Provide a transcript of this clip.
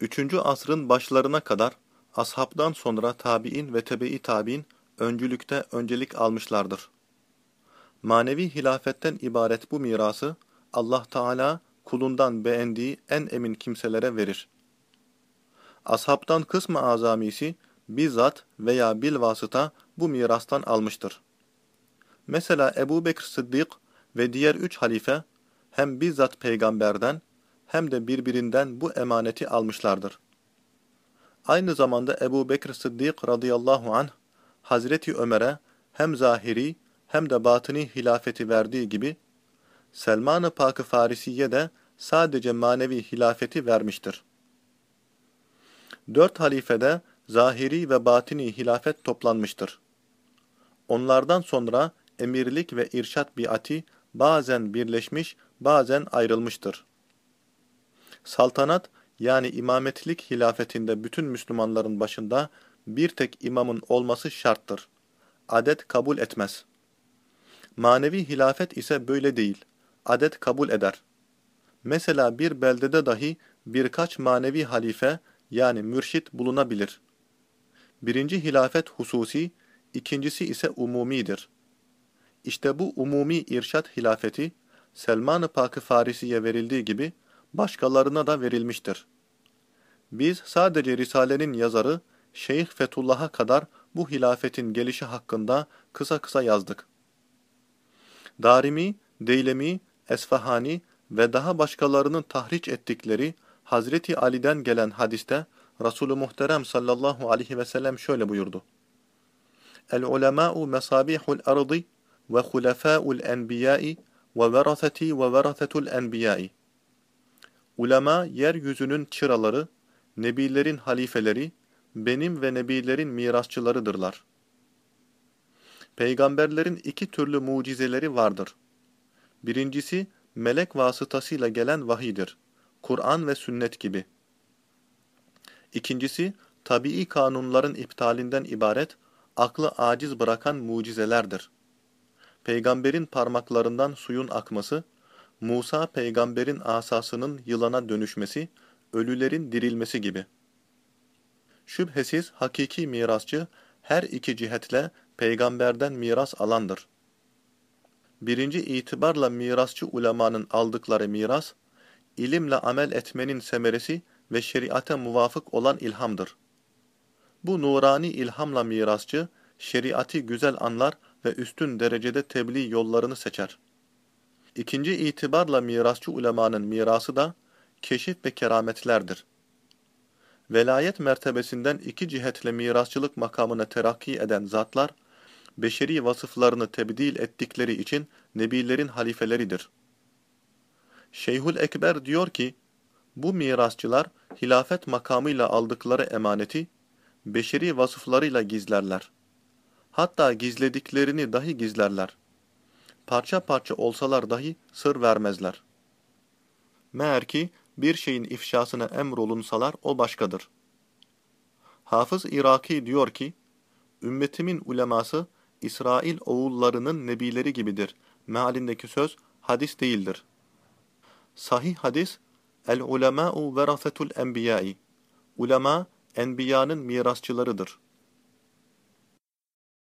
3. asrın başlarına kadar ashabdan sonra tabi'in ve tebe-i tabi'in öncülükte öncelik almışlardır. Manevi hilafetten ibaret bu mirası Allah Teala kulundan beğendiği en emin kimselere verir. Ashabtan kısmı azamisi bizzat veya bilvasıta bu mirastan almıştır. Mesela Ebu Bekir Sıddık ve diğer üç halife hem bizzat peygamberden hem de birbirinden bu emaneti almışlardır. Aynı zamanda Ebu Bekir Sıddık radıyallahu anh Hazreti Ömer'e hem zahiri hem de batini hilafeti verdiği gibi Selman-ı Pak-ı Farisiye de sadece manevi hilafeti vermiştir. Dört halifede zahiri ve batini hilafet toplanmıştır. Onlardan sonra emirlik ve irşat biati bazen birleşmiş, bazen ayrılmıştır. Saltanat yani imametlik hilafetinde bütün Müslümanların başında bir tek imamın olması şarttır. Adet kabul etmez. Manevi hilafet ise böyle değil. Adet kabul eder. Mesela bir beldede dahi birkaç manevi halife yani mürşit bulunabilir. Birinci hilafet hususi, ikincisi ise umumidir. İşte bu umumi irşat hilafeti, Selman-ı Pak-ı Farisi'ye verildiği gibi başkalarına da verilmiştir. Biz sadece Risale'nin yazarı Şeyh Fetullah'a kadar bu hilafetin gelişi hakkında kısa kısa yazdık. Darimi, Deylemi, Esfahani ve daha başkalarının tahriç ettikleri Hazreti Ali'den gelen hadiste Resulü Muhterem sallallahu aleyhi ve sellem şöyle buyurdu. El-ulemâ'u mesâbihul ardı ve hulefâ'ul enbiyâ'i ve veraseti ve verasetul enbiyâ'i. Ulema yeryüzünün çıraları, nebilerin halifeleri, benim ve nebilerin mirasçılarıdırlar. Peygamberlerin iki türlü mucizeleri vardır. Birincisi, melek vasıtasıyla gelen vahidir. Kur'an ve sünnet gibi. İkincisi, tabii kanunların iptalinden ibaret, aklı aciz bırakan mucizelerdir. Peygamberin parmaklarından suyun akması, Musa peygamberin asasının yılana dönüşmesi, ölülerin dirilmesi gibi. Şüphesiz hakiki mirasçı her iki cihetle peygamberden miras alandır. Birinci itibarla mirasçı ulemanın aldıkları miras, ilimle amel etmenin semeresi ve şeriate muvafık olan ilhamdır. Bu nurani ilhamla mirasçı, şeriatı güzel anlar ve üstün derecede tebliğ yollarını seçer. İkinci itibarla mirasçı ulemanın mirası da keşif ve kerametlerdir. Velayet mertebesinden iki cihetle mirasçılık makamına terakki eden zatlar, beşeri vasıflarını tebdil ettikleri için nebilerin halifeleridir. Şeyhül Ekber diyor ki, bu mirasçılar hilafet makamıyla aldıkları emaneti, beşeri vasıflarıyla gizlerler. Hatta gizlediklerini dahi gizlerler. Parça parça olsalar dahi sır vermezler. Meğer ki bir şeyin ifşasına emrolunsalar o başkadır. Hafız Iraki diyor ki, Ümmetimin uleması İsrail oğullarının nebileri gibidir. Mealindeki söz hadis değildir. Sahih hadis, El ulemâ'u verafetul enbiyâ'i. Ulema, enbiyanın mirasçılarıdır.